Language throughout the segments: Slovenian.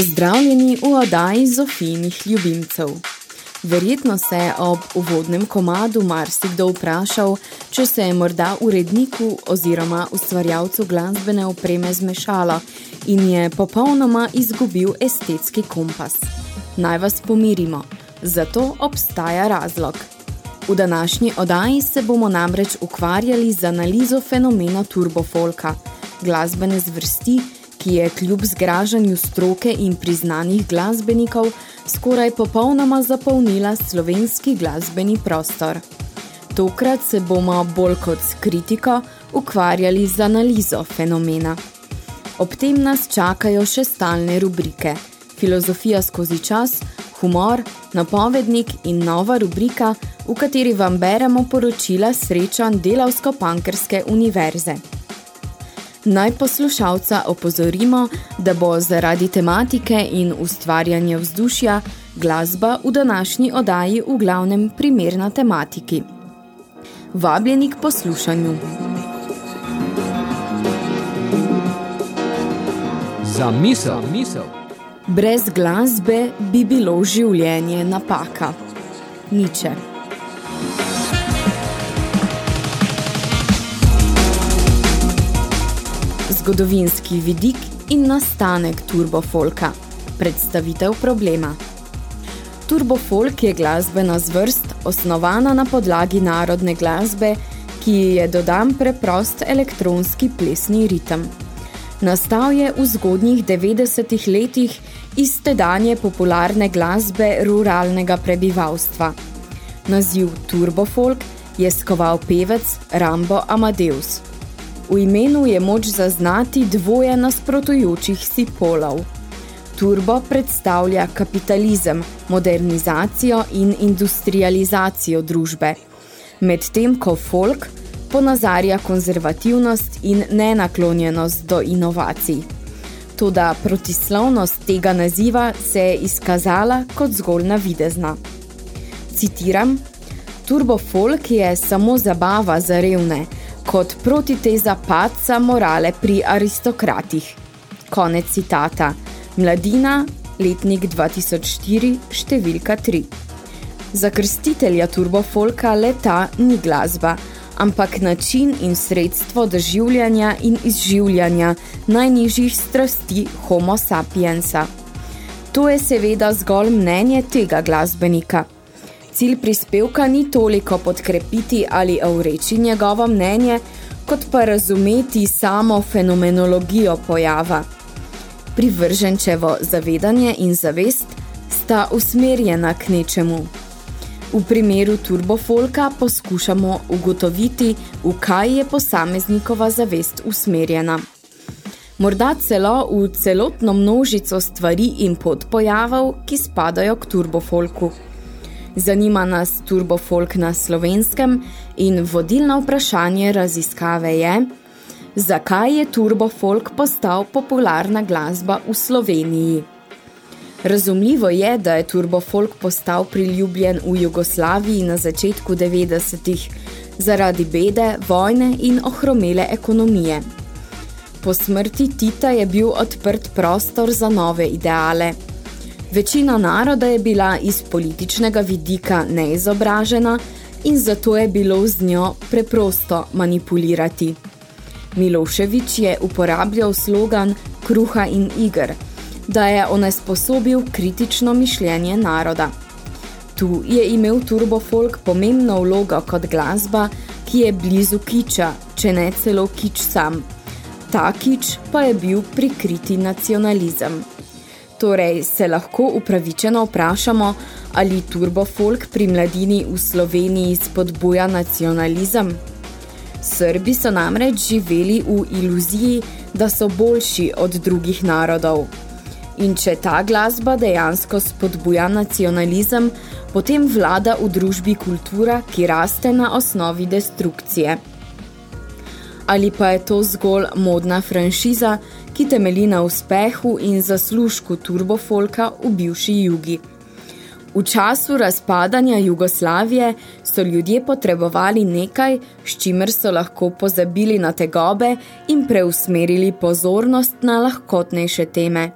Pozdravljeni v oddaji Zofijinih ljubimcev. Verjetno se je ob uvodnem komadu marsikdo vprašal, če se je morda uredniku oziroma ustvarjalcu glasbene opreme zmešalo in je popolnoma izgubil estetski kompas. Naj vas pomirimo, zato obstaja razlog. V današnji oddaji se bomo namreč ukvarjali z analizo fenomena turbofolka – glasbene zvrsti, ki je kljub zgražanju stroke in priznanih glasbenikov skoraj popolnoma zapolnila slovenski glasbeni prostor. Tokrat se bomo bolj kot s kritiko ukvarjali z analizo fenomena. Ob tem nas čakajo še stalne rubrike Filozofija skozi čas, humor, napovednik in nova rubrika, v kateri vam beremo poročila srečan Delavsko-Pankerske univerze. Naj poslušalca opozorimo, da bo zaradi tematike in ustvarjanja vzdušja glasba v današnji odaji v glavnem primerna tematiki. Vabljeni k poslušanju. Za misel, misel. Brez glasbe bi bilo življenje napaka. Niče. Zgodovinski vidik in nastanek turbofolka. Predstavitev problema. Turbofolk je glasbena zvrst, osnovana na podlagi narodne glasbe, ki je dodan preprost elektronski plesni ritem. Nastal je v zgodnjih 90 letih iz tedanje popularne glasbe ruralnega prebivalstva. Naziv turbofolk je skoval pevec Rambo Amadeus. V imenu je moč zaznati dvoje nasprotujočih si polov – turbo predstavlja kapitalizem, modernizacijo in industrializacijo družbe, medtem ko folk ponazarja konzervativnost in nenaklonjenost do inovacij. Toda protislovnost tega naziva se je izkazala kot zgolj navidezna. Citiram, Turbo folk je samo zabava za revne, kot protiteza padca morale pri aristokratih. Konec citata. Mladina, letnik 2004, številka 3. Za krstitelja turbofolka leta ni glasba, ampak način in sredstvo doživljanja in izživljanja najnižjih strasti homo sapiensa. To je seveda zgolj mnenje tega glasbenika. Cilj prispevka ni toliko podkrepiti ali avreči njegovo mnenje, kot pa razumeti samo fenomenologijo pojava – privrženčevo zavedanje in zavest sta usmerjena k nečemu. V primeru turbofolka poskušamo ugotoviti, v kaj je posameznikova zavest usmerjena. Morda celo v celotno množico stvari in podpojavov, ki spadajo k turbofolku. Zanima nas turbofolk na slovenskem in vodilno vprašanje raziskave je, zakaj je turbo folk postal popularna glasba v Sloveniji. Razumljivo je, da je turbo folk postal priljubljen v Jugoslaviji na začetku 90-ih zaradi bede, vojne in ohromele ekonomije. Po smrti Tita je bil odprt prostor za nove ideale. Večina naroda je bila iz političnega vidika neizobražena in zato je bilo z njo preprosto manipulirati. Miloševič je uporabljal slogan kruha in igr, da je onesposobil kritično mišljenje naroda. Tu je imel turbofolk pomembno vlogo kot glasba, ki je blizu kiča, če ne celo kič sam. Ta kič pa je bil prikriti nacionalizem. Torej se lahko upravičeno vprašamo, ali turbofolk pri mladini v Sloveniji spodbuja nacionalizem? Srbi so namreč živeli v iluziji, da so boljši od drugih narodov. In če ta glasba dejansko spodbuja nacionalizem, potem vlada v družbi kultura, ki raste na osnovi destrukcije. Ali pa je to zgolj modna franšiza, ki temeli na uspehu in zaslužku turbofolka v bivši jugi. V času razpadanja Jugoslavije so ljudje potrebovali nekaj, s čimer so lahko pozabili na tegobe in preusmerili pozornost na lahkotnejše teme.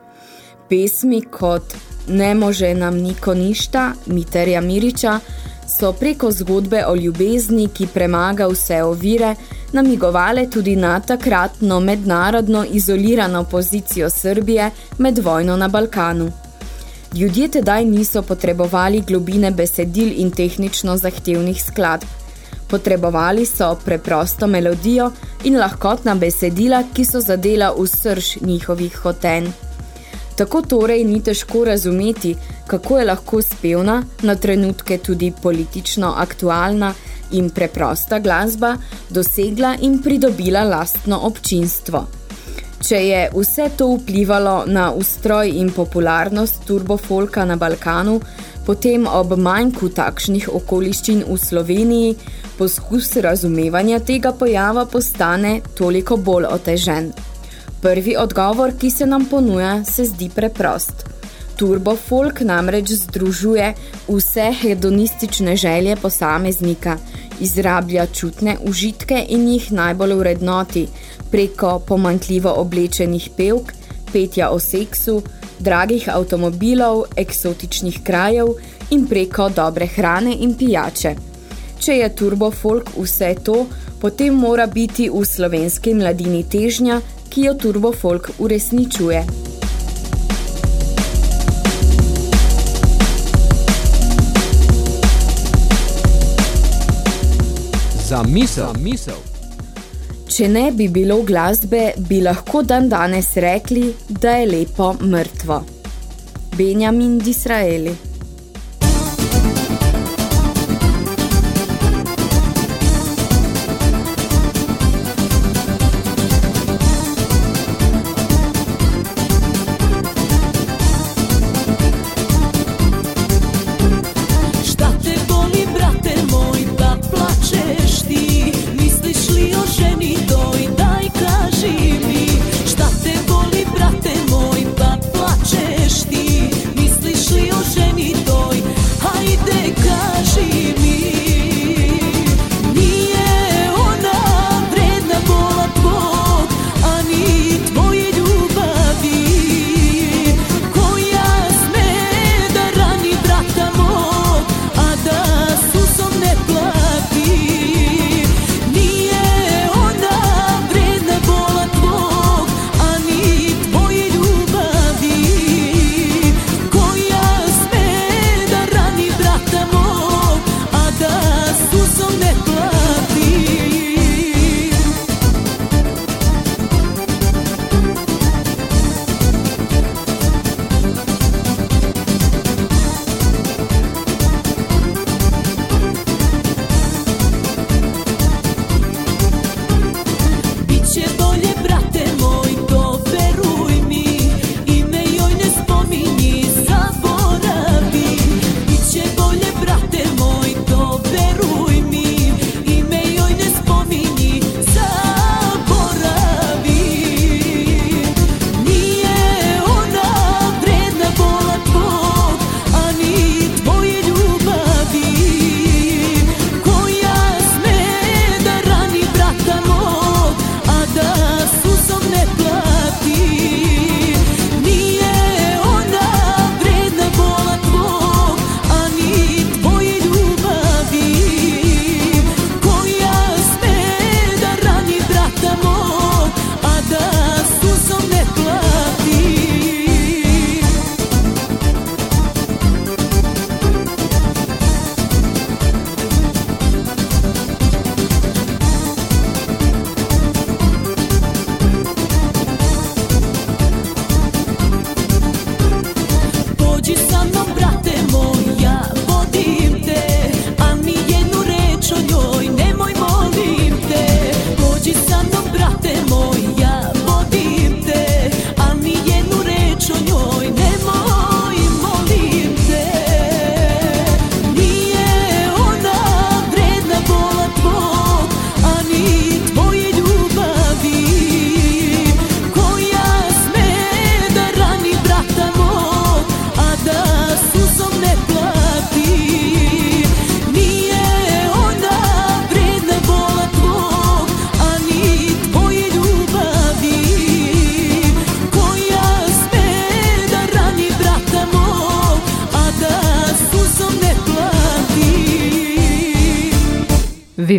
Pesmi kot Ne može nam niko ništa, Miterja Miriča, so preko zgodbe o ljubezni, ki premaga vse ovire, namigovale tudi na takratno mednarodno izolirano pozicijo Srbije med vojno na Balkanu. Ljudje tedaj niso potrebovali globine besedil in tehnično zahtevnih skladb. Potrebovali so preprosto melodijo in lahkotna besedila, ki so zadela v srž njihovih hoten. Tako torej ni težko razumeti, kako je lahko spevna, na trenutke tudi politično aktualna in preprosta glasba, dosegla in pridobila lastno občinstvo. Če je vse to vplivalo na ustroj in popularnost turbofolka na Balkanu, Potem ob manjku takšnih okoliščin v Sloveniji poskus razumevanja tega pojava postane toliko bolj otežen. Prvi odgovor, ki se nam ponuja, se zdi preprost. Turbofolk namreč združuje vse hedonistične želje posameznika, izrablja čutne užitke in jih najbolj vrednoti preko pomankljivo oblečenih pevk, petja o seksu, dragih avtomobilov, eksotičnih krajev in preko dobre hrane in pijače. Če je turbofolk vse to, potem mora biti v slovenski mladini težnja, ki jo turbofolk uresničuje. Za misel, Za misel. Če ne bi bilo glasbe, bi lahko dan danes rekli, da je lepo mrtvo. Benjamin Disraeli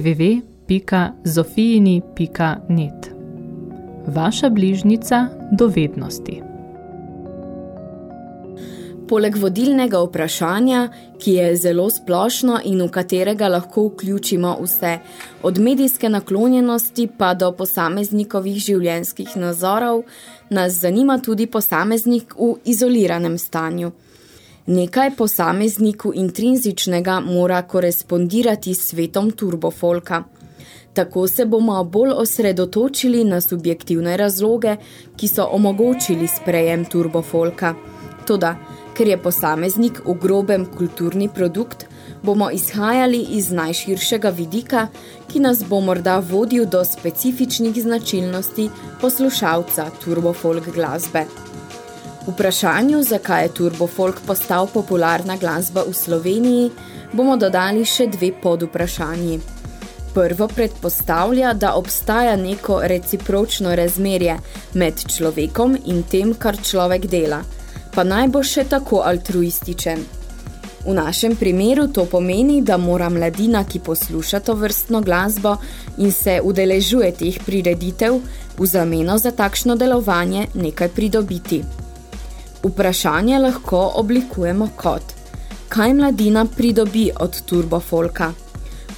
www.zofijini.net Vaša bližnica dovednosti Poleg vodilnega vprašanja, ki je zelo splošno in v katerega lahko vključimo vse, od medijske naklonjenosti pa do posameznikovih življenjskih nazorov, nas zanima tudi posameznik v izoliranem stanju – Nekaj posamezniku intrinzičnega mora korespondirati s svetom turbofolka. Tako se bomo bolj osredotočili na subjektivne razloge, ki so omogočili sprejem turbofolka. Toda, Ker je posameznik v grobem kulturni produkt, bomo izhajali iz najširšega vidika, ki nas bo morda vodil do specifičnih značilnosti poslušalca turbofolk glasbe. Vprašanju, zakaj je turbofolk postal popularna glasba v Sloveniji, bomo dodali še dve podvprašanji. Prvo predpostavlja, da obstaja neko recipročno razmerje med človekom in tem, kar človek dela, pa naj bo še tako altruističen. V našem primeru to pomeni, da mora mladina, ki posluša to vrstno glasbo in se udeležuje teh prireditev, v zameno za takšno delovanje nekaj pridobiti. Vprašanje lahko oblikujemo kot Kaj mladina pridobi od turbofolka?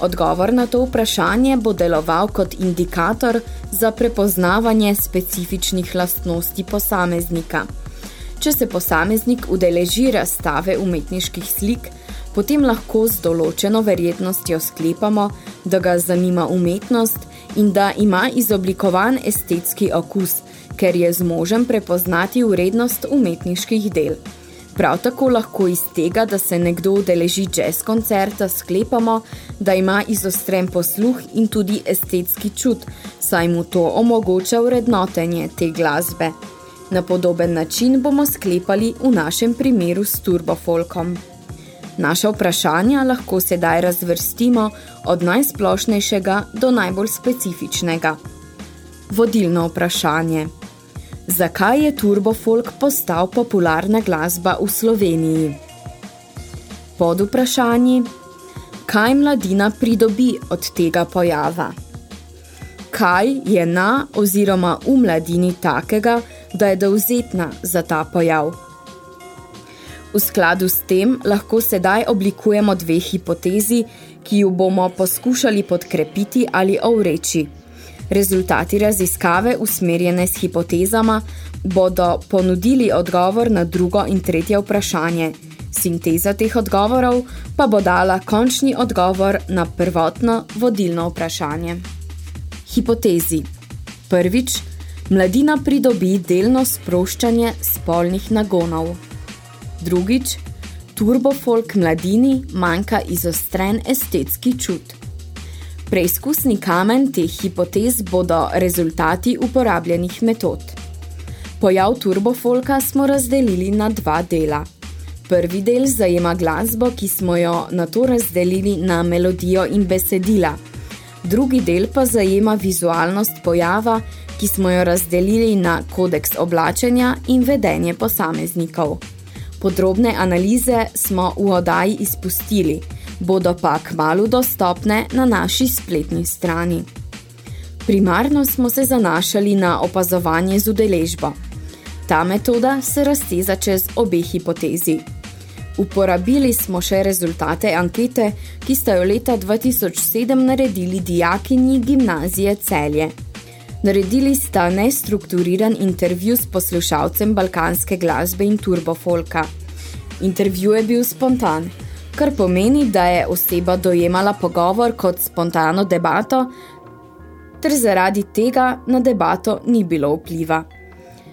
Odgovor na to vprašanje bo deloval kot indikator za prepoznavanje specifičnih lastnosti posameznika – Če se posameznik udeleži razstave umetniških slik, potem lahko z določeno verjetnostjo sklepamo, da ga zanima umetnost in da ima izoblikovan estetski okus, ker je zmožen prepoznati urednost umetniških del. Prav tako lahko iz tega, da se nekdo udeleži jazz koncerta, sklepamo, da ima izostren posluh in tudi estetski čut, saj mu to omogoča vrednotenje te glasbe. Na podoben način bomo sklepali v našem primeru s turbofolkom. Naša vprašanja lahko sedaj razvrstimo od najsplošnejšega do najbolj specifičnega. Vodilno vprašanje. Zakaj je turbofolk postal popularna glasba v Sloveniji? Pod vprašanji. Kaj mladina pridobi od tega pojava? Kaj je na oziroma v mladini takega, da je dovzetna za ta pojav. V skladu s tem lahko sedaj oblikujemo dve hipotezi, ki jo bomo poskušali podkrepiti ali ovreči. Rezultati raziskave usmerjene s hipotezama bodo ponudili odgovor na drugo in tretje vprašanje. Sinteza teh odgovorov pa bo dala končni odgovor na prvotno vodilno vprašanje. Hipotezi. Prvič, Mladina pridobi delno sproščanje spolnih nagonov. Drugič, turbofolk mladini manjka izostren estetski čut. Preizkusni kamen teh hipotez bodo rezultati uporabljenih metod. Pojav turbofolka smo razdelili na dva dela. Prvi del zajema glasbo, ki smo jo na to razdelili na melodijo in besedila. Drugi del pa zajema vizualnost pojava, ki smo jo razdelili na kodeks oblačenja in vedenje posameznikov. Podrobne analize smo v odaji izpustili, bodo pa kmalu dostopne na naši spletni strani. Primarno smo se zanašali na opazovanje z udeležbo. Ta metoda se razteza čez obe hipotezi. Uporabili smo še rezultate ankete, ki sta jo leta 2007 naredili dijakinji gimnazije Celje. Naredili sta nestrukturiran intervju s poslušalcem balkanske glasbe in turbofolka. Intervju je bil spontan, kar pomeni, da je oseba dojemala pogovor kot spontano debato, ter zaradi tega na debato ni bilo vpliva.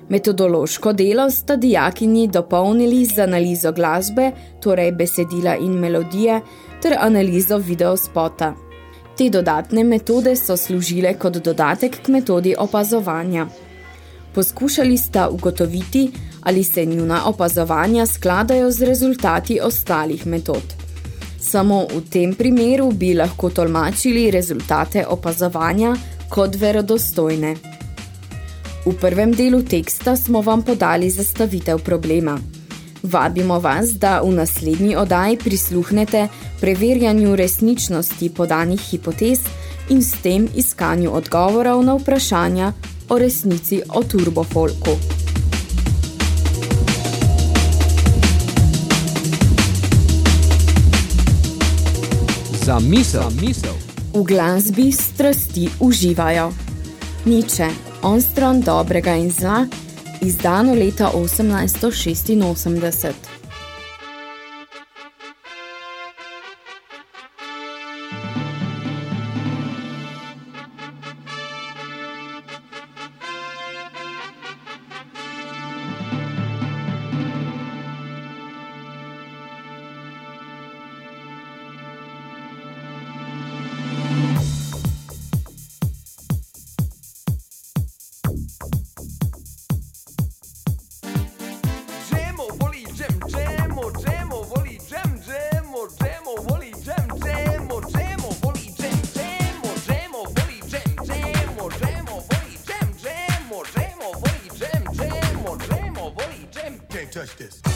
Metodološko delo sta dijakinji dopolnili z analizo glasbe, torej besedila in melodije, ter analizo videospota. Te dodatne metode so služile kot dodatek k metodi opazovanja. Poskušali sta ugotoviti, ali se njuna opazovanja skladajo z rezultati ostalih metod. Samo v tem primeru bi lahko tolmačili rezultate opazovanja kot verodostojne. V prvem delu teksta smo vam podali zastavitev problema – Vabimo vas, da v naslednji odaji prisluhnete preverjanju resničnosti podanih hipotez in s tem iskanju odgovorov na vprašanja o resnici o turbofolku. Za misel. Za misel. V glasbi strasti uživajo. Niče, on stran dobrega in zla, izdano leta 1886. Check this.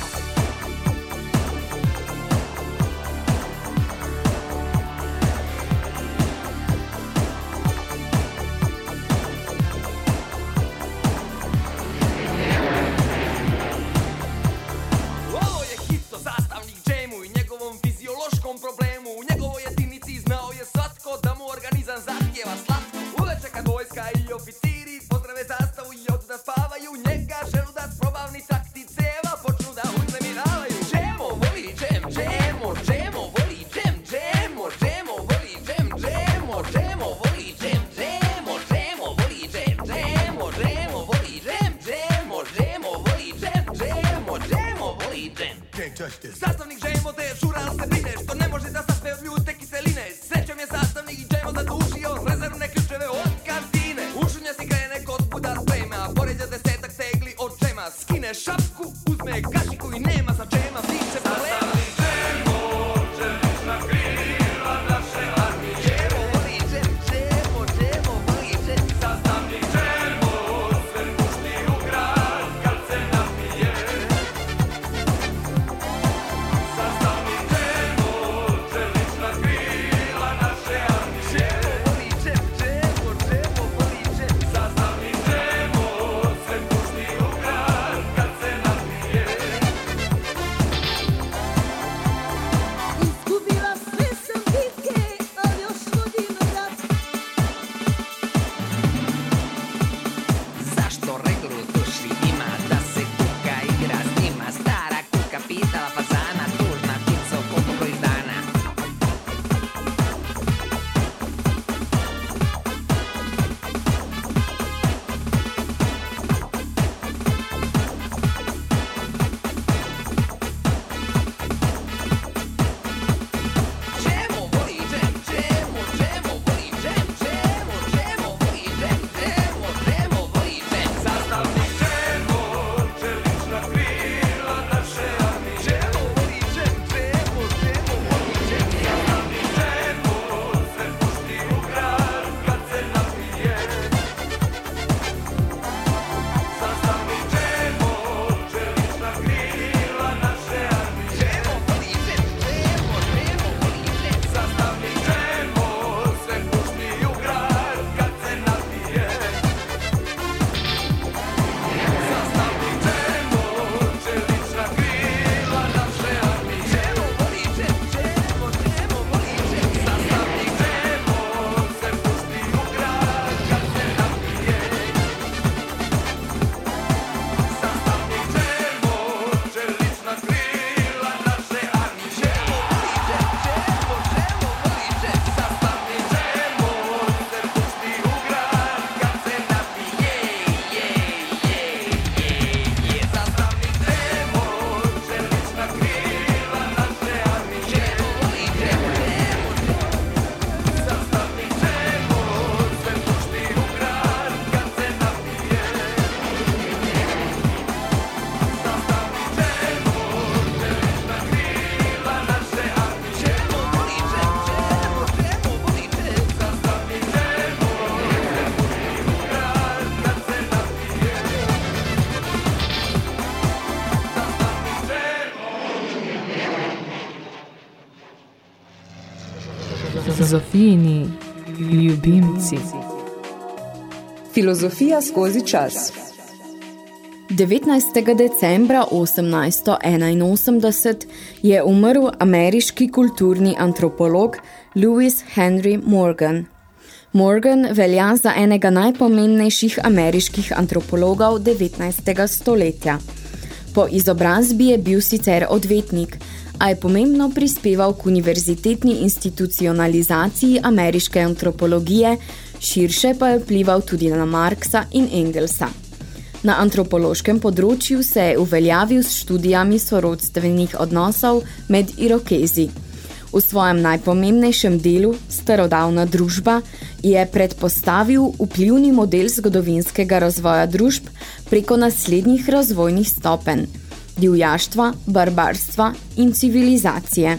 Filozofijini ljubimci. Filozofija skozi čas. 19. decembra 1881 je umrl ameriški kulturni antropolog Lewis Henry Morgan. Morgan velja za enega najpomembnejših ameriških antropologov 19. stoletja – Po izobrazbi je bil sicer odvetnik, a je pomembno prispeval k univerzitetni institucionalizaciji ameriške antropologije, širše pa je vplival tudi na Marksa in Engelsa. Na antropološkem področju se je uveljavil s študijami sorodstvenih odnosov med irokezi – v svojem najpomembnejšem delu Starodavna družba je predpostavil vplivni model zgodovinskega razvoja družb preko naslednjih razvojnih stopenj – divjaštva, barbarstva in civilizacije.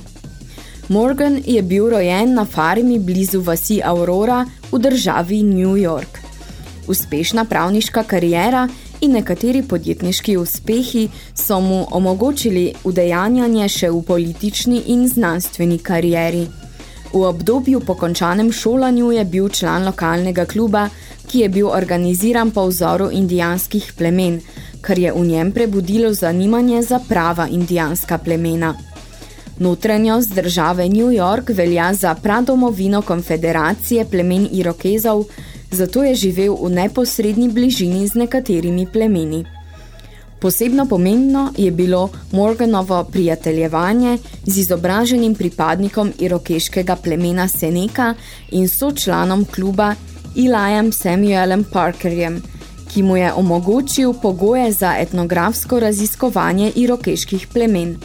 Morgan je bil rojen na farmi blizu vasi Aurora v državi New York. Uspešna pravniška karijera in nekateri podjetniški uspehi so mu omogočili udejanjanje še v politični in znanstveni karieri. V obdobju po končanem šolanju je bil član lokalnega kluba, ki je bil organiziran po vzoru indijanskih plemen, kar je v njem prebudilo zanimanje za prava indijanska plemena. Notranjost države New York velja za pradomovino konfederacije plemen Irokezov, zato je živel v neposredni bližini z nekaterimi plemeni. Posebno pomembno je bilo Morganovo prijateljevanje z izobraženim pripadnikom irokeškega plemena Seneka in sočlanom kluba Elijem Samuelem Parkerjem, ki mu je omogočil pogoje za etnografsko raziskovanje irokeških plemen.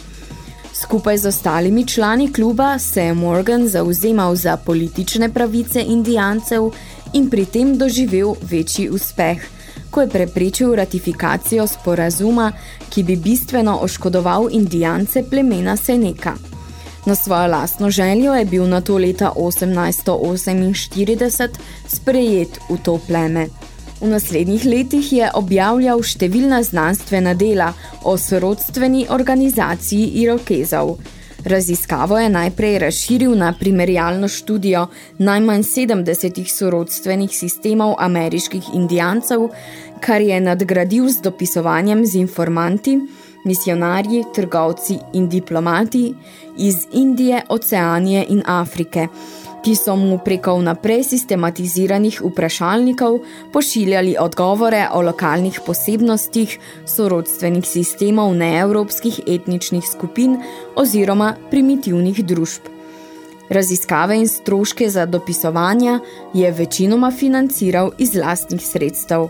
Skupaj z ostalimi člani kluba se je Morgan zauzemal za politične pravice indijancev in pri tem doživel večji uspeh, ko je preprečil ratifikacijo sporazuma, ki bi bistveno oškodoval indijance plemena Seneka. Na svojo lastno željo je bil na to leta 1848 sprejet v to pleme. V naslednjih letih je objavljal številna znanstvena dela o sorodstveni organizaciji Irokezov. Raziskavo je najprej razširil na primerjalno študijo najmanj 70 sorodstvenih sistemov ameriških indijancev, kar je nadgradil z dopisovanjem z informanti, misionarji, trgovci in diplomati iz Indije, Oceanije in Afrike, ki so mu preko naprej sistematiziranih vprašalnikov pošiljali odgovore o lokalnih posebnostih sorodstvenih sistemov neevropskih etničnih skupin oziroma primitivnih družb. Raziskave in stroške za dopisovanja je večinoma financiral iz lastnih sredstev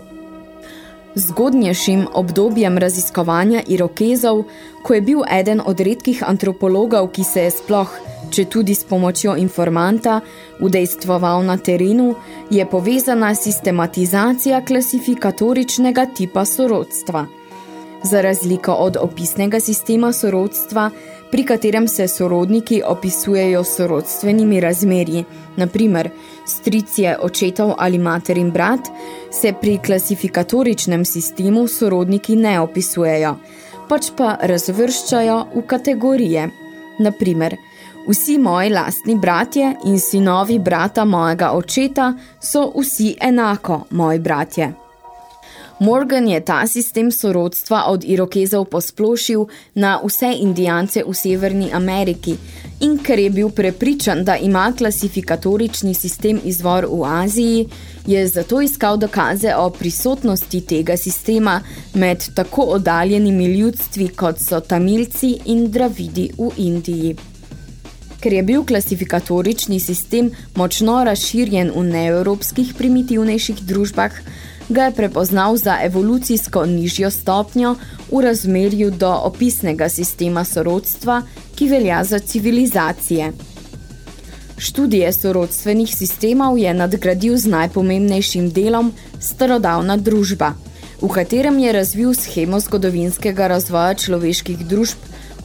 zgodnješim obdobjem raziskovanja Irokezov, ko je bil eden od redkih antropologov, ki se je sploh, če tudi s pomočjo informanta, udejstvoval na terenu, je povezana sistematizacija klasifikatoričnega tipa sorodstva. Za razliko od opisnega sistema sorodstva, pri katerem se sorodniki opisujejo sorodstvenimi razmerji, naprimer stric je očetov ali materin brat, se pri klasifikatoričnem sistemu sorodniki ne opisujejo, pač pa razvrščajo v kategorije. Naprimer, vsi moji lastni bratje in sinovi brata mojega očeta so vsi enako moji bratje. Morgan je ta sistem sorodstva od Irokezov posplošil na vse indijance v Severni Ameriki in ker je bil prepričan, da ima klasifikatorični sistem izvor v Aziji, je zato iskal dokaze o prisotnosti tega sistema med tako oddaljenimi ljudstvi, kot so Tamilci in Dravidi v Indiji. Ker je bil klasifikatorični sistem močno razširjen v neevropskih primitivnejših družbah, ga je prepoznal za evolucijsko nižjo stopnjo v razmerju do opisnega sistema sorodstva, ki velja za civilizacije. Študije sorodstvenih sistemov je nadgradil z najpomembnejšim delom starodavna družba, v katerem je razvil schemo zgodovinskega razvoja človeških družb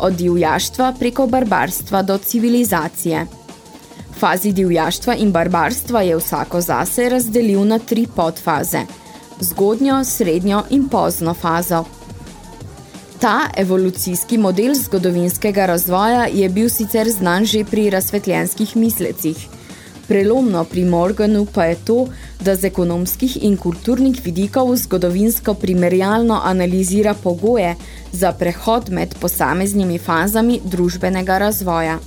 od divjaštva preko barbarstva do civilizacije. Fazi divjaštva in barbarstva je vsako zase razdelil na tri podfaze – zgodnjo, srednjo in pozno fazo. Ta evolucijski model zgodovinskega razvoja je bil sicer znan že pri razsvetljenskih mislecih. Prelomno pri Morganu pa je to, da z ekonomskih in kulturnih vidikov zgodovinsko primerjalno analizira pogoje za prehod med posameznimi fazami družbenega razvoja.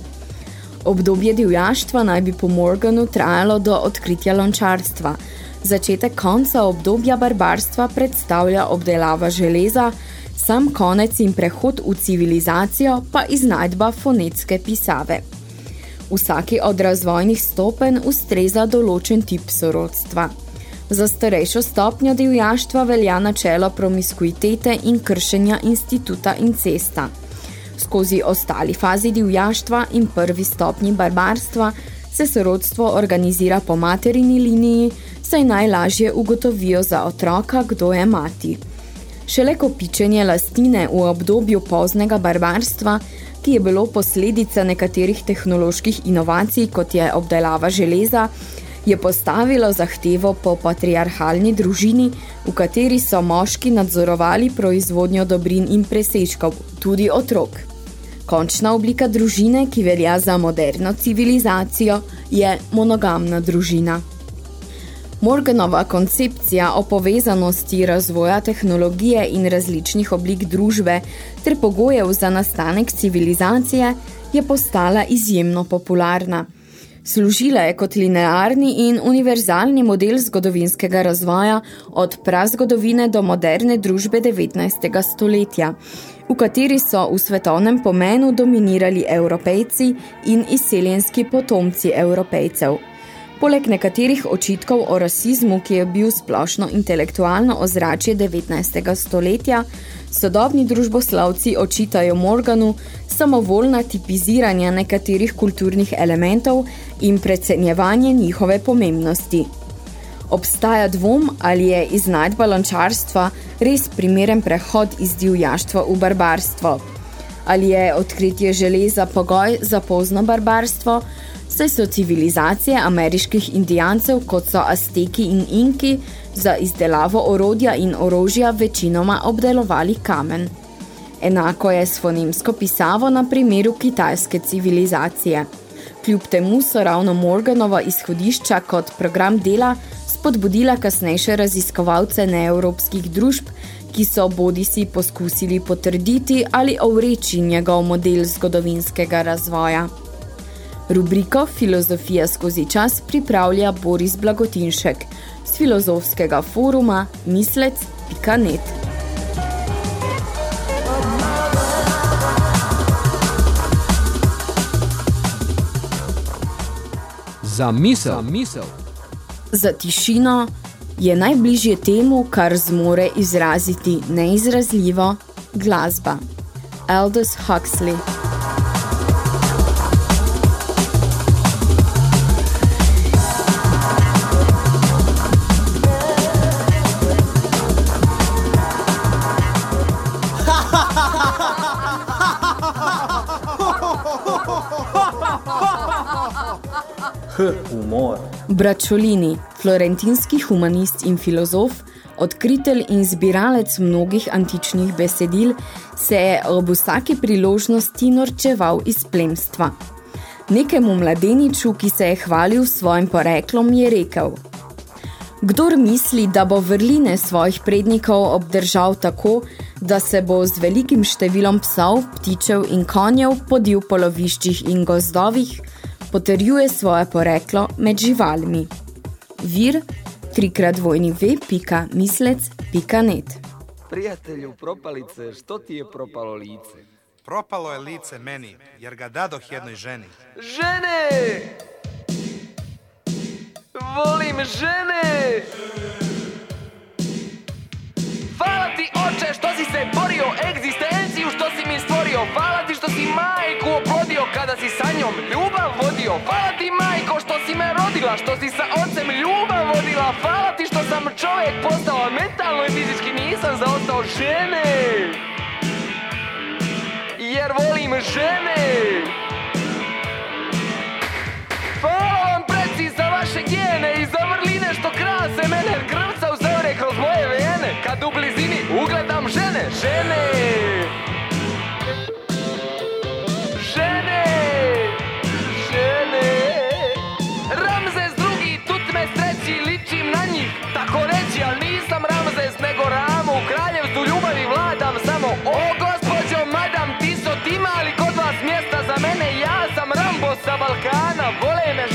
Obdobje divjaštva naj bi po Morganu trajalo do odkritja lončarstva – Začetek konca obdobja barbarstva predstavlja obdelava železa, sam konec in prehod v civilizacijo pa iznajdba fonetske pisave. Vsaki od razvojnih stopen ustreza določen tip sorodstva. Za starejšo stopnjo divjaštva velja načelo promiskuitete in kršenja instituta incesta. Skozi ostali fazi divjaštva in prvi stopnji barbarstva se sorodstvo organizira po materini liniji, saj najlažje ugotovijo za otroka, kdo je mati. Šele kopičenje lastine v obdobju poznega barbarstva, ki je bilo posledica nekaterih tehnoloških inovacij, kot je obdelava železa, je postavilo zahtevo po patriarhalni družini, v kateri so moški nadzorovali proizvodnjo dobrin in presečkov, tudi otrok. Končna oblika družine, ki velja za moderno civilizacijo, je monogamna družina. Morganova koncepcija o povezanosti razvoja tehnologije in različnih oblik družbe ter pogojev za nastanek civilizacije je postala izjemno popularna. Služila je kot linearni in univerzalni model zgodovinskega razvoja od prazgodovine do moderne družbe 19. stoletja, v kateri so v svetovnem pomenu dominirali evropejci in izseljenski potomci evropejcev. Poleg nekaterih očitkov o rasizmu, ki je bil splošno intelektualno ozračje 19. stoletja, sodobni družboslavci očitajo Morganu samovoljna tipiziranja nekaterih kulturnih elementov in precenjevanje njihove pomembnosti. Obstaja dvom, ali je iznajdba lončarstva res primeren prehod iz divjaštva v barbarstvo. Ali je odkritje železa pogoj za pozno barbarstvo, saj so civilizacije ameriških indijancev, kot so Azteki in Inki, za izdelavo orodja in orožja večinoma obdelovali kamen. Enako je s fonemsko pisavo na primeru kitajske civilizacije. Kljub temu so ravno Morganova izhodišča kot program dela spodbudila kasnejše raziskovalce neevropskih družb, ki so bodisi poskusili potrditi ali ovreči njegov model zgodovinskega razvoja. Rubriko Filozofija skozi čas pripravlja Boris Blagotinšek z filozofskega foruma mislec.net. Za misel. Za misel. Za tišino je najbližje temu, kar zmore izraziti neizrazljivo glasba. Aldous Huxley Humor. Bračolini, florentinski humanist in filozof, odkritelj in zbiralec mnogih antičnih besedil, se je ob vsaki priložnosti norčeval iz plemstva. Nekemu mladeniču, ki se je hvalil svojim poreklom, je rekel Kdor misli, da bo vrline svojih prednikov obdržal tako, da se bo z velikim številom psov, ptičev in konjev podil po loviščih in gozdovih, potrjuje svoje poreklo med živalmi. Vir trikrat v.mislec.net Prijatelju propalice, što ti je propalo lice? Propalo je lice meni, jer ga dadoh jednoj ženi. Žene! Volim žene! Hvala ti oče što si se borio, egzistenciju što si mi stvorio Hvala ti što si majku oplodio kada si sa njom ljubav Hvala ti majko što si me rodila, što si sa ocem ljubav vodila. Hvala ti što sam čovjek postao, mentalno i fizički nisam zaostao žene. Jer volim žene. Hvala vam preci za vaše gene i za vrline što krase mene krvca uzevre kroz moje vene. Kad u blizini ugledam žene Žene, a bully,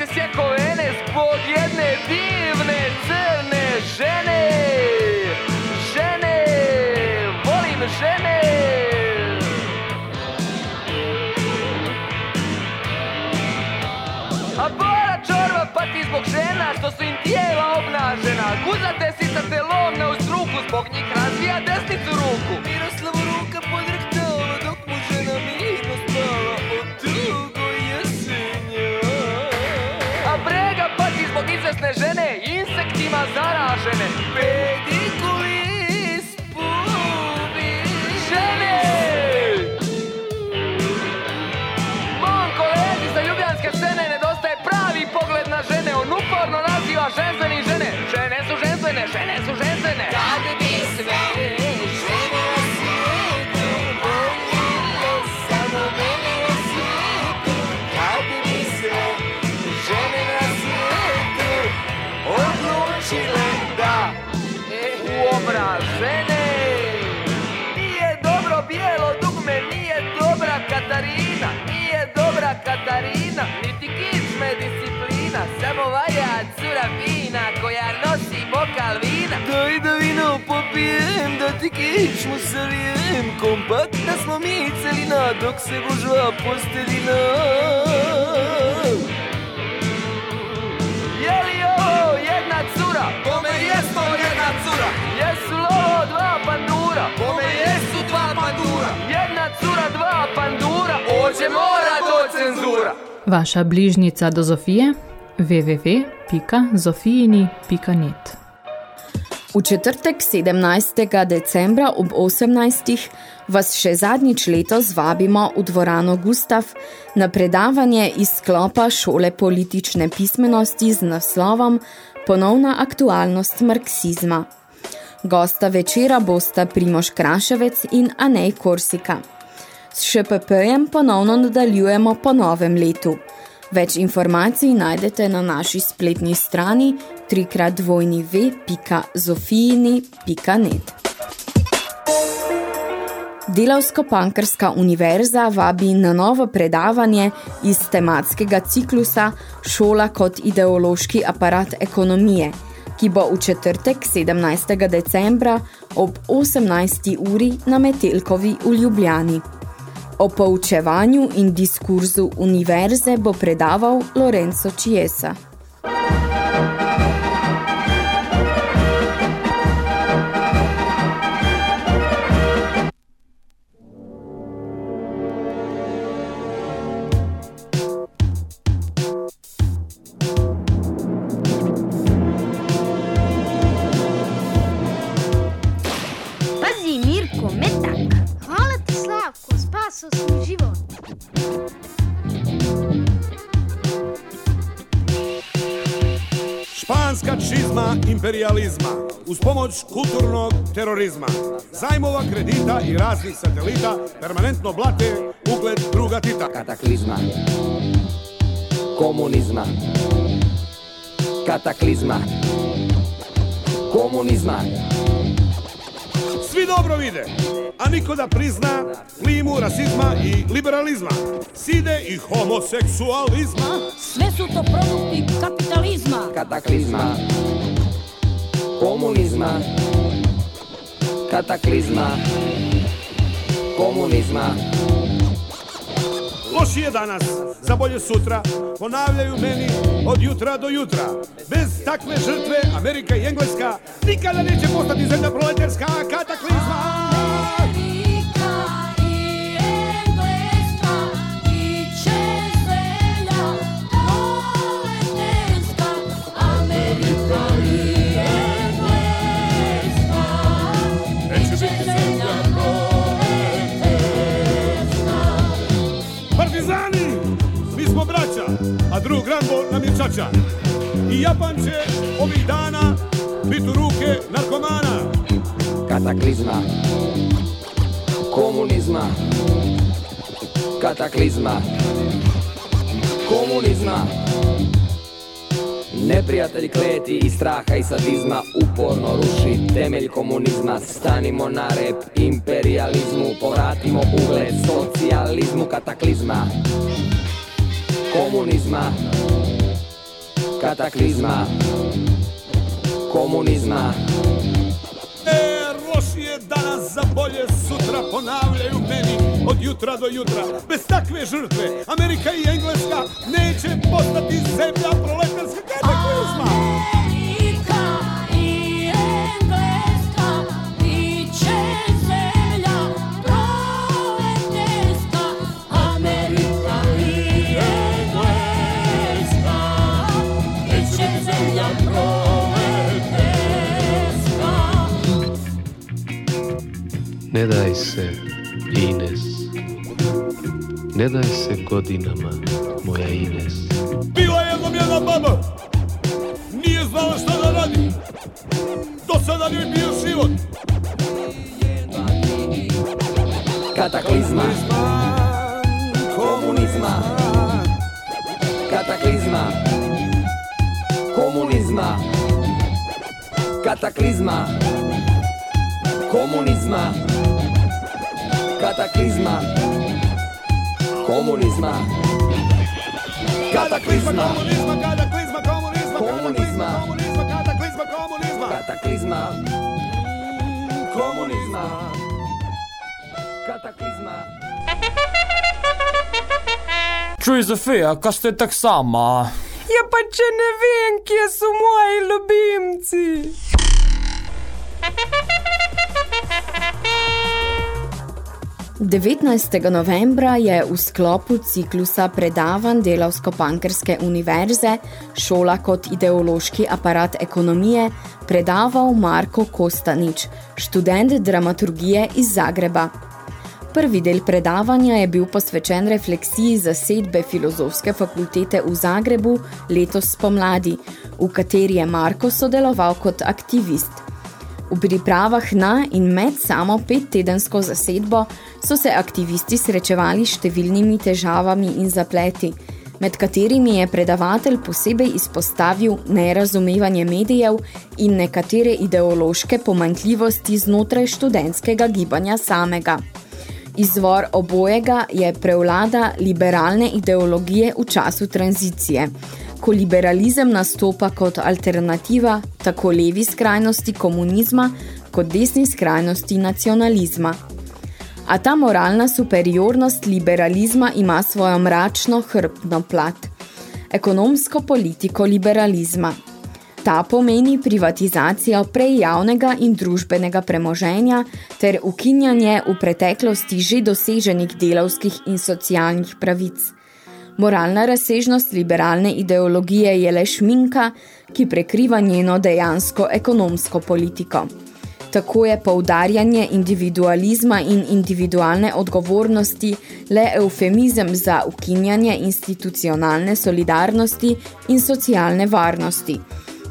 Je sjeko vene Zbog jedne divne crne žene. Žene Volim žene. A Bora čorba pati zbog žena što su im tijela obnažena. Guzate sisate lom na ustruku Zbog njih razvija desnicu ruku. Miroslavu ruka podrhtala žene. Nije dobro bijelo dugme, nije dobra Katarina. Nije dobra Katarina, niti kičme disciplina Samo valja cura vina koja nosi bokal vina. Daj da vino popijem, da ti kičmu salijem. Kompaktna smo mi celina, dok se gužva posteljina. Je li ovo jedna cura? Jedna cura? Jesu li ovo dva pandura? Kome jesu dva pandura? Jedna cura, dva pandura, ođe mora do cenzura. Vaša bližnica do Zofije www.zofijini.net V četrtek 17. decembra ob 18. vas še zadnjič letos vabimo v dvorano Gustav na predavanje iz sklopa šole politične pismenosti z naslovom Ponovna aktualnost marksizma. Gosta večera bosta Primoš Kraševec in Anej Korsika. S ŠPP-jem ponovno nadaljujemo po novem letu. Več informacij najdete na naši spletni strani www.zofijini.net. Delavsko-pankrska univerza vabi na novo predavanje iz tematskega ciklusa Šola kot ideološki aparat ekonomije, ki bo v četrtek 17. decembra ob 18. uri na Metelkovi v Ljubljani. O poučevanju in diskurzu univerze bo predaval Lorenzo Chiesa. Imperializma uz pomoć kulturnog terorizma, zajmova kredita i raznih satelita permanentno blate ugled druga Tita. Kataklizma. Komunizma. Kataklizma. Komunizma. Svi dobro vide, a niko da prizna klimu rasizma i liberalizma, side i homoseksualizma. Sve su to produkti kapitalizma. Kataklizma Komunizma Kataklizma Komunizma Lošije danas, za bolje sutra, ponavljaju meni od jutra do jutra. Bez takve žrtve Amerika i Engleska nikada neće postati zemlja proletarska kataklizma. A drug Rambo nam je čača. I Japan će ovih dana biti u ruke narkomana. Kataklizma. Komunizma. Kataklizma. Komunizma. Neprijatelj kleti iz straha i sadizma Uporno ruši temelj komunizma. Stanimo na rep imperializmu Povratimo ugled socijalizmu Kataklizma Komunizma Kataklizma Komunizma E, bolje danas za bolje sutra ponavljaju meni od jutra do jutra. Bez takve žrtve Amerika i Engleska neće postati zemlja proletarska kataklizma. Ne daj se, Ines. Ne daj se godinama, moja Ines. Bila je jednom jedna baba, nije znala šta da radi. Do sada joj bio život. Kataklizma Komunizma Kataklizma Komunizma Kataklizma Komunizma Kataklizma. Komunizma. Kataklizma. Komunizma, kataklizma, komunizma, Komunizma. komunizma, kataklizma, komunizma. Kataklizma. Komunizma. Kataklizma. Čuj, Zofija, kaj ste tak sama? Ja, pa če ne vem, kje so moji ljubimci. 19. novembra je v sklopu ciklusa predavanj Delavsko-Pankrske univerze Šola kot ideološki aparat ekonomije predaval Marko Kostanič, študent dramaturgije iz Zagreba. Prvi del predavanja je bil posvečen refleksiji zasedbe Filozofske fakultete v Zagrebu letos spomladi, v kateri je Marko sodeloval kot aktivist. V pripravah na in med samo pettedensko zasedbo so se aktivisti srečevali s številnimi težavami in zapleti, med katerimi je predavatelj posebej izpostavil nerazumevanje medijev in nekatere ideološke pomanjkljivosti znotraj študentskega gibanja samega. Izvor obojega je prevlada liberalne ideologije v času tranzicije, ko liberalizem nastopa kot alternativa tako levi skrajnosti komunizma kot desni skrajnosti nacionalizma. A ta moralna superiornost liberalizma ima svojo mračno hrbno plat. Ekonomsko politiko liberalizma. Ta pomeni privatizacijo prej javnega in družbenega premoženja ter ukinjanje v preteklosti že doseženih delavskih in socialnih pravic. Moralna razsežnost liberalne ideologije je le šminka, ki prekriva njeno dejansko ekonomsko politiko. Tako je poudarjanje individualizma in individualne odgovornosti le eufemizem za ukinjanje institucionalne solidarnosti in socialne varnosti,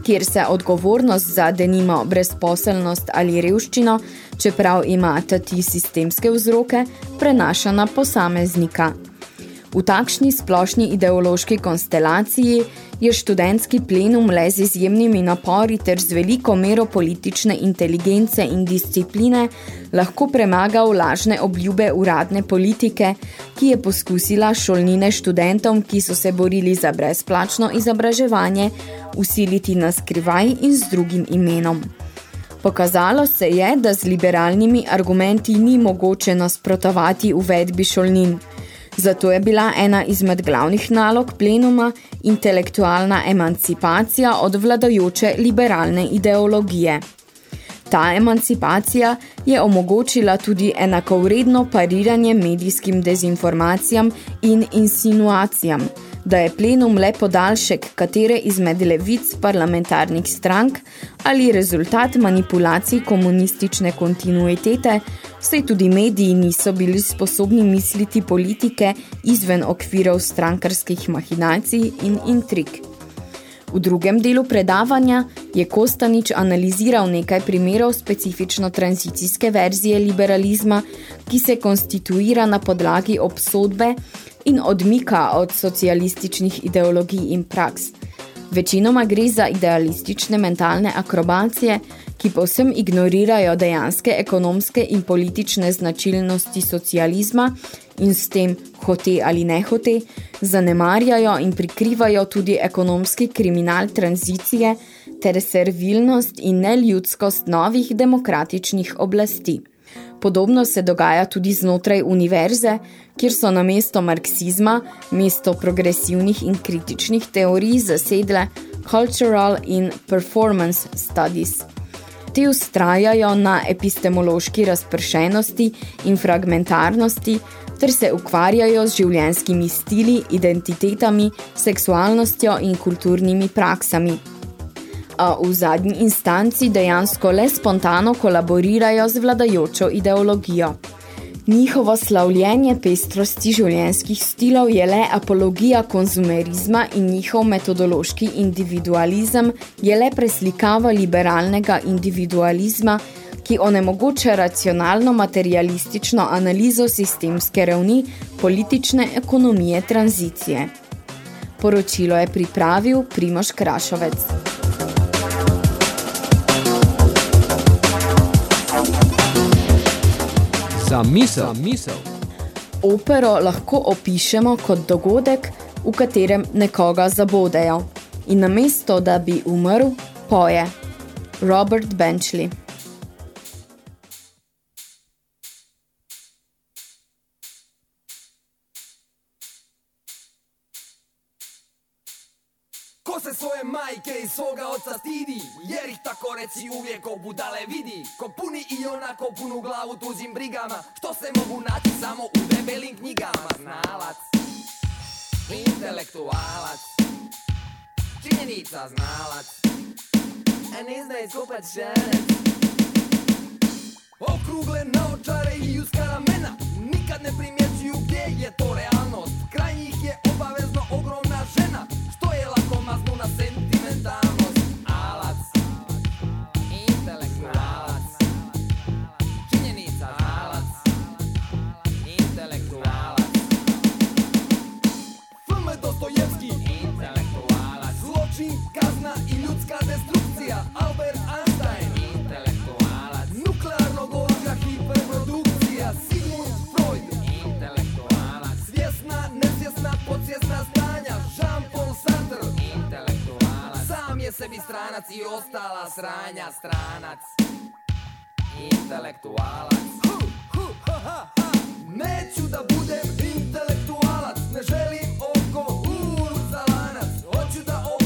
kjer se odgovornost za denimo brezposelnost ali revščino, čeprav ima tati sistemske vzroke, prenaša na posameznika. V takšni splošni ideološki konstelaciji je študentski plenum le z izjemnimi napori ter z veliko mero politične inteligence in discipline lahko premagal lažne obljube uradne politike, ki je poskusila šolnine študentom, ki so se borili za brezplačno izobraževanje, usiliti na skrivaj in z drugim imenom. Pokazalo se je, da z liberalnimi argumenti ni mogoče nasprotovati uvedbi šolnin. Zato je bila ena izmed glavnih nalog plenuma intelektualna emancipacija od vladajoče liberalne ideologije. Ta emancipacija je omogočila tudi enakovredno pariranje medijskim dezinformacijam in insinuacijam, da je plenum le podaljšek katere izmed levic parlamentarnih strank ali rezultat manipulacij komunistične kontinuitete, saj tudi mediji niso bili sposobni misliti politike izven okvirov strankarskih mahinacij in intrik. V drugem delu predavanja je Kostanič analiziral nekaj primerov specifično tranzicijske verzije liberalizma, ki se konstituira na podlagi obsodbe in odmika od socialističnih ideologij in praks. Večinoma gre za idealistične mentalne akrobacije, ki povsem ignorirajo dejanske ekonomske in politične značilnosti socializma in s tem, hote ali nehote, zanemarjajo in prikrivajo tudi ekonomski kriminal tranzicije ter servilnost in neljudskost novih demokratičnih oblasti. Podobno se dogaja tudi znotraj univerze, kjer so na mesto marksizma, mesto progresivnih in kritičnih teorij zasedle cultural in performance studies. Ti ustrajajo na epistemološki razpršenosti in fragmentarnosti, ter se ukvarjajo z življenjskimi stili, identitetami, seksualnostjo in kulturnimi praksami, v zadnji instanci dejansko le spontano kolaborirajo z vladajočo ideologijo. Njihovo slavljenje pestrosti življenjskih stilov je le apologija konzumerizma in njihov metodološki individualizem je le preslikava liberalnega individualizma, ki onemogoča racionalno materialistično analizo sistemske ravni politične ekonomije tranzicije. Poročilo je pripravil Primoš Krašovec. Za misel. Za misel. Opero lahko opišemo kot dogodek, v katerem nekoga zabodejo. In namesto, da bi umrl, poje. Robert Benchley Ko se svoje majke i svoga oca stidi tako reci uvijek ko budale vidi. Ko puni i onako punu glavu tuđim brigama. Što se mogu naći samo u debelim knjigama? Znalac. Intelektualac. Činjenica znalac. A ne zna iskopat šanac Okrugle naočare i uska ramena Nikad ne primjećuju gdje je to realnost. Kraj njih je obavezno ogromna žena. Što je lako maznu na sentimentalnost Dostojevski. Intelektualac. Zločin, kazna i ljudska destrukcija. Albert Einstein. Intelektualac. Nuklearnog hiperprodukcija. Sigmund Freud. Intelektualac. Svjesna, nesvjesna, podsvjesna stanja. Jean-Paul Sartre. Intelektualac. Sam je sebi stranac i ostala sranja stranac. Intelektualac. Neću da budem intelektualac. Ne želim oko to the old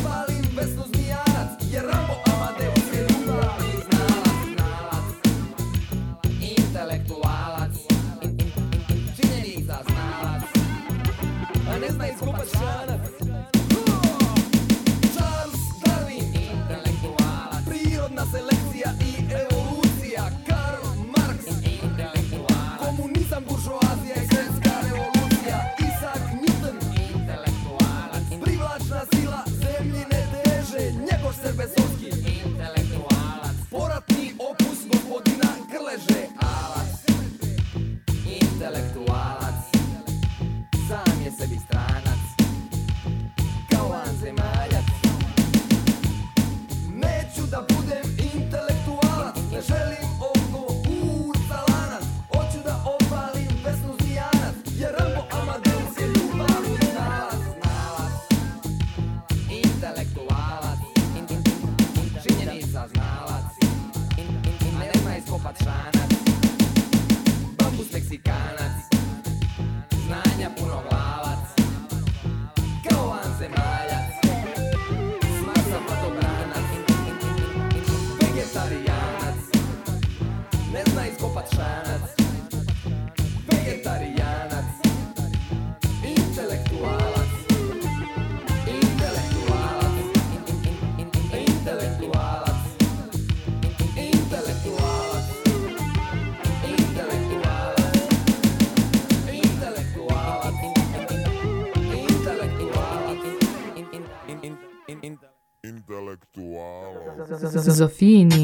Intelektualac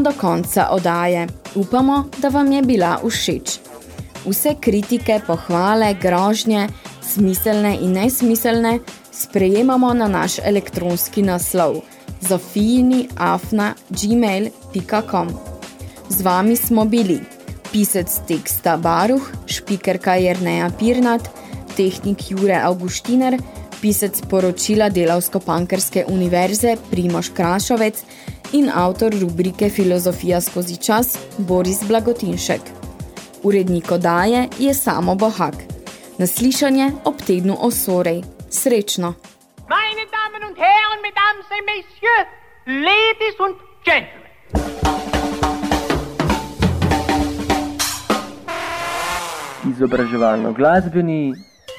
smo do konca odaje. Upamo, da vam je bila všeč. Vse kritike, pohvale, grožnje, smiselne in nesmiselne, sprejemamo na naš elektronski naslov zofijini.afna.gmail.com Z vami smo bili pisec teksta Baruh, špikerka Jerneja Pirnat, tehnik Jure Augustiner, pisec poročila Delavsko-Pankrske univerze Primoš Krašovec in avtor rubrike Filozofija skozi čas Boris Blagotinšek. Urednik odaje je Samo Bohak. Naslišanje ob tednu osorej. Srečno! Meine Damen und Herren, Mesdames et Messieurs, Ladies und Gentlemen. Izobraževalno glasbeni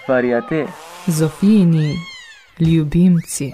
variate. Zofijini ljubimci.